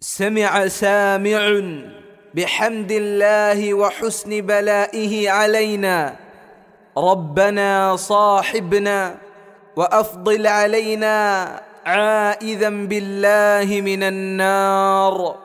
سمع سامع بحمد الله وحسن بلائه علينا. ربنا صاحبنا وأفضل علينا عائذا بالله من النار.